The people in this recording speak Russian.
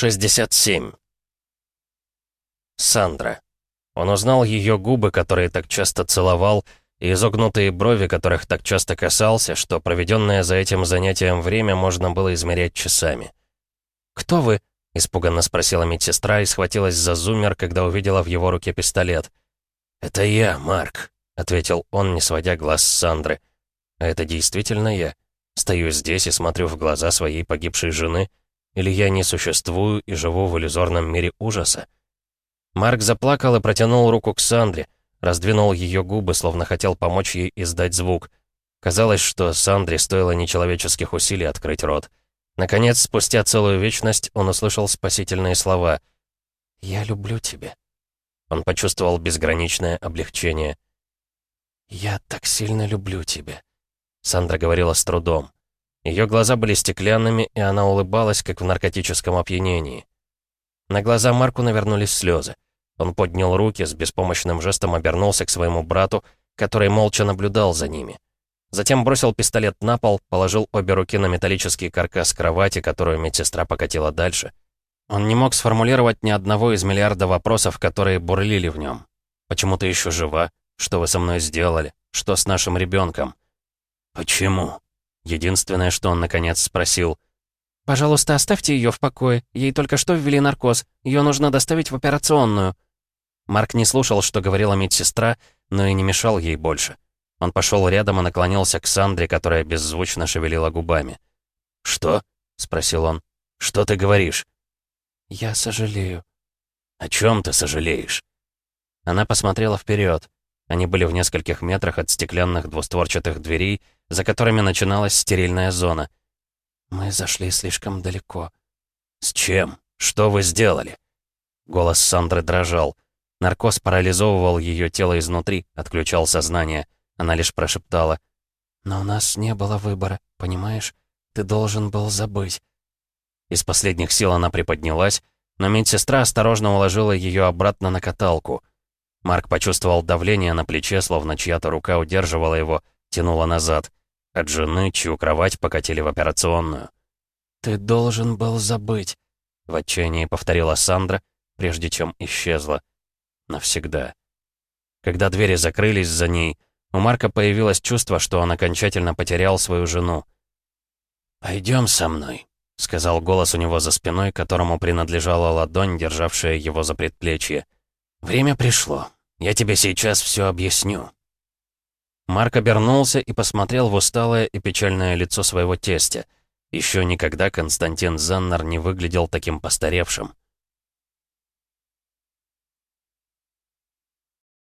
67. Сандра. Он узнал ее губы, которые так часто целовал, и изогнутые брови, которых так часто касался, что проведенное за этим занятием время можно было измерять часами. «Кто вы?» — испуганно спросила медсестра и схватилась за зумер, когда увидела в его руке пистолет. «Это я, Марк», — ответил он, не сводя глаз с Сандры. «А это действительно я. Стою здесь и смотрю в глаза своей погибшей жены. Или я не существую и живу в иллюзорном мире ужаса?» Марк заплакал и протянул руку к Сандре, раздвинул ее губы, словно хотел помочь ей издать звук. Казалось, что Сандре стоило нечеловеческих усилий открыть рот. Наконец, спустя целую вечность, он услышал спасительные слова. «Я люблю тебя». Он почувствовал безграничное облегчение. «Я так сильно люблю тебя», — Сандра говорила с трудом. Ее глаза были стеклянными, и она улыбалась, как в наркотическом опьянении. На глаза Марку навернулись слезы. Он поднял руки, с беспомощным жестом обернулся к своему брату, который молча наблюдал за ними. Затем бросил пистолет на пол, положил обе руки на металлический каркас кровати, которую медсестра покатила дальше. Он не мог сформулировать ни одного из миллиарда вопросов, которые бурлили в нем. «Почему ты еще жива? Что вы со мной сделали? Что с нашим ребенком?» «Почему?» Единственное, что он наконец спросил — «Пожалуйста, оставьте ее в покое. Ей только что ввели наркоз. Ее нужно доставить в операционную». Марк не слушал, что говорила медсестра, но и не мешал ей больше. Он пошел рядом и наклонился к Сандре, которая беззвучно шевелила губами. «Что?» — спросил он. «Что ты говоришь?» «Я сожалею». «О чем ты сожалеешь?» Она посмотрела вперед. Они были в нескольких метрах от стеклянных двустворчатых дверей, за которыми начиналась стерильная зона — «Мы зашли слишком далеко». «С чем? Что вы сделали?» Голос Сандры дрожал. Наркоз парализовывал ее тело изнутри, отключал сознание. Она лишь прошептала. «Но у нас не было выбора, понимаешь? Ты должен был забыть». Из последних сил она приподнялась, но медсестра осторожно уложила ее обратно на каталку. Марк почувствовал давление на плече, словно чья-то рука удерживала его, тянула назад. От жены, чью кровать покатили в операционную. «Ты должен был забыть», — в отчаянии повторила Сандра, прежде чем исчезла. Навсегда. Когда двери закрылись за ней, у Марка появилось чувство, что он окончательно потерял свою жену. «Пойдем со мной», — сказал голос у него за спиной, которому принадлежала ладонь, державшая его за предплечье. «Время пришло. Я тебе сейчас все объясню». Марк обернулся и посмотрел в усталое и печальное лицо своего тестя. Еще никогда Константин Заннер не выглядел таким постаревшим.